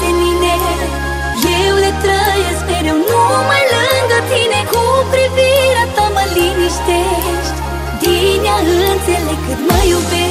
senine Eu le trăiesc mereu numai lângă tine. Cu privirea ta mă liniștești. Din ea înțeleg cât mă iubești.